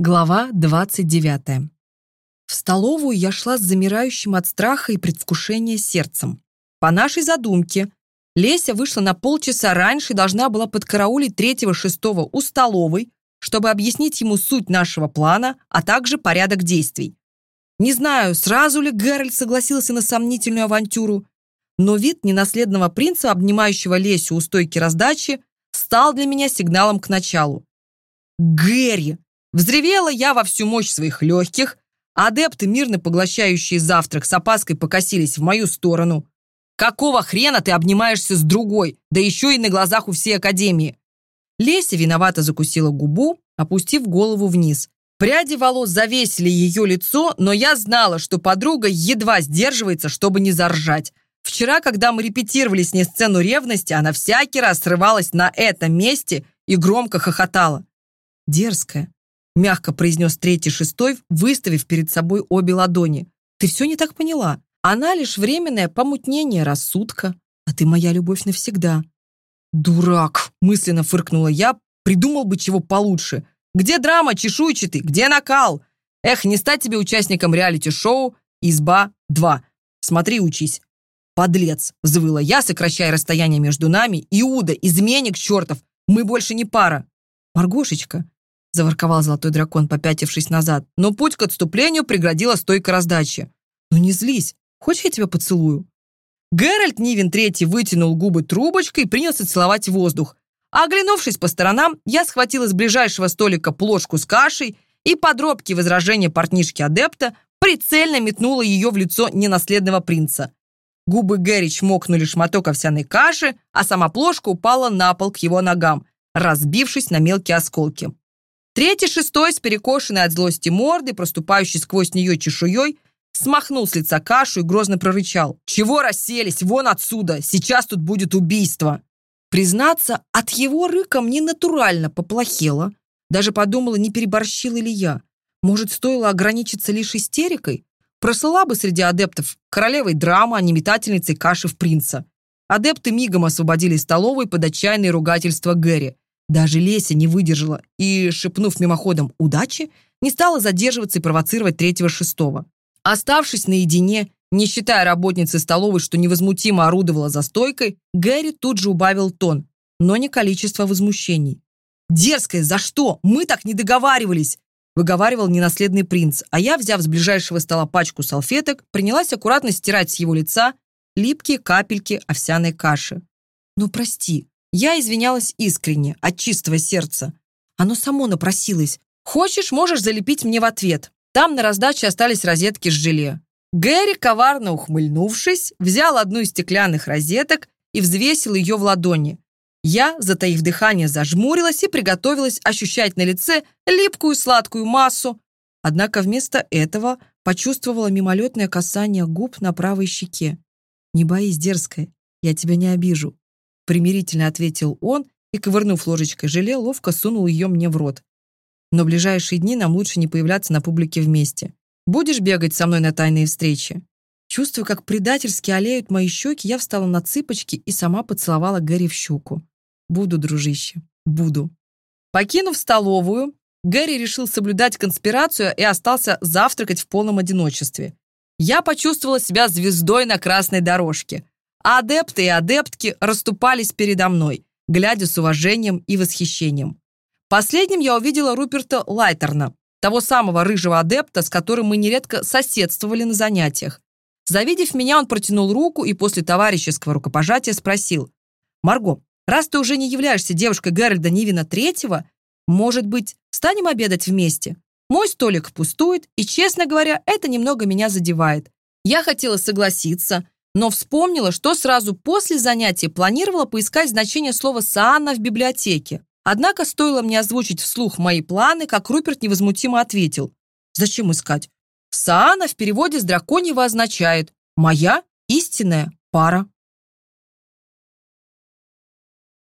Глава 29. В столовую я шла с замирающим от страха и предвкушения сердцем. По нашей задумке, Леся вышла на полчаса раньше и должна была подкараулить третьего-шестого у столовой, чтобы объяснить ему суть нашего плана, а также порядок действий. Не знаю, сразу ли Гэральт согласился на сомнительную авантюру, но вид ненаследного принца, обнимающего Лесю у стойки раздачи, стал для меня сигналом к началу. «Гэри!» Взревела я во всю мощь своих легких, а адепты, мирно поглощающие завтрак, с опаской покосились в мою сторону. «Какого хрена ты обнимаешься с другой, да еще и на глазах у всей Академии?» Леся виновато закусила губу, опустив голову вниз. Пряди волос завесили ее лицо, но я знала, что подруга едва сдерживается, чтобы не заржать. Вчера, когда мы репетировали с ней сцену ревности, она всякий раз срывалась на этом месте и громко хохотала. Дерзкая, мягко произнес третий шестой, выставив перед собой обе ладони. Ты все не так поняла. Она лишь временное помутнение рассудка, а ты моя любовь навсегда. Дурак, мысленно фыркнула я, придумал бы чего получше. Где драма, чешуйчатый, где накал? Эх, не стать тебе участником реалити-шоу «Изба-2». Смотри, учись. «Подлец!» — взвыла я, сокращая расстояние между нами. «Иуда, изменник чертов! Мы больше не пара!» «Маргошечка, заворковал золотой дракон, попятившись назад. Но путь к отступлению преградила стойка раздачи. «Ну не злись. Хочешь, я тебя поцелую?» Геральт Нивен Третий вытянул губы трубочкой и принялся целовать воздух. оглянувшись по сторонам, я схватила с ближайшего столика плошку с кашей и под робкие возражения портнишки-адепта прицельно метнула ее в лицо ненаследного принца. Губы Гэри чмокнули шматок овсяной каши, а сама плошка упала на пол к его ногам, разбившись на мелкие осколки. Третий шестой с перекошенной от злости мордой, проступающей сквозь нее чешуей, смахнул с лица кашу и грозно прорычал. «Чего расселись? Вон отсюда! Сейчас тут будет убийство!» Признаться, от его рыка мне натурально поплохело. Даже подумала, не переборщила ли я. Может, стоило ограничиться лишь истерикой? Прослала бы среди адептов королевой драмы, а не метательницей каши в принца. Адепты мигом освободили столовую под отчаянные ругательства Гэри. Даже Леся не выдержала и, шепнув мимоходом «удачи», не стала задерживаться и провоцировать третьего-шестого. Оставшись наедине, не считая работницы столовой, что невозмутимо орудовала за стойкой, Гэри тут же убавил тон, но не количество возмущений. «Дерзкая, за что? Мы так не договаривались!» выговаривал ненаследный принц, а я, взяв с ближайшего стола пачку салфеток, принялась аккуратно стирать с его лица липкие капельки овсяной каши. «Ну, прости, я извинялась искренне, от чистого сердца. Оно само напросилось. «Хочешь, можешь залепить мне в ответ». Там на раздаче остались розетки с желе. Гэри, коварно ухмыльнувшись, взял одну из стеклянных розеток и взвесил ее в ладони. Я, затаив дыхание, зажмурилась и приготовилась ощущать на лице липкую сладкую массу. Однако вместо этого почувствовала мимолетное касание губ на правой щеке. «Не боись, дерзкая, я тебя не обижу примирительно ответил он и, ковырнув ложечкой желе, ловко сунул ее мне в рот. Но в ближайшие дни нам лучше не появляться на публике вместе. Будешь бегать со мной на тайные встречи?» Чувствуя, как предательски олеют мои щеки, я встала на цыпочки и сама поцеловала Гэри в щуку. «Буду, дружище, буду». Покинув столовую, Гэри решил соблюдать конспирацию и остался завтракать в полном одиночестве. Я почувствовала себя звездой на красной дорожке – Адепты и адептки расступались передо мной, глядя с уважением и восхищением. Последним я увидела Руперта Лайтерна, того самого рыжего адепта, с которым мы нередко соседствовали на занятиях. Завидев меня, он протянул руку и после товарищеского рукопожатия спросил. «Марго, раз ты уже не являешься девушкой Гэральда Нивина Третьего, может быть, станем обедать вместе? Мой столик пустует, и, честно говоря, это немного меня задевает. Я хотела согласиться, но вспомнила, что сразу после занятия планировала поискать значение слова «саана» в библиотеке. Однако стоило мне озвучить вслух мои планы, как Руперт невозмутимо ответил. «Зачем искать? Саана в переводе с драконьего означает «моя истинная пара».